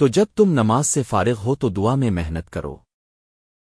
تو جب تم نماز سے فارغ ہو تو دعا میں محنت کرو۔